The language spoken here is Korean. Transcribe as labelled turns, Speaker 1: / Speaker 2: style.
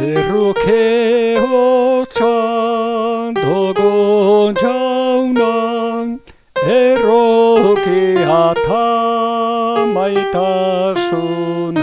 Speaker 1: 이렇게 호천도군 정랑 에로기 하타 마이타 순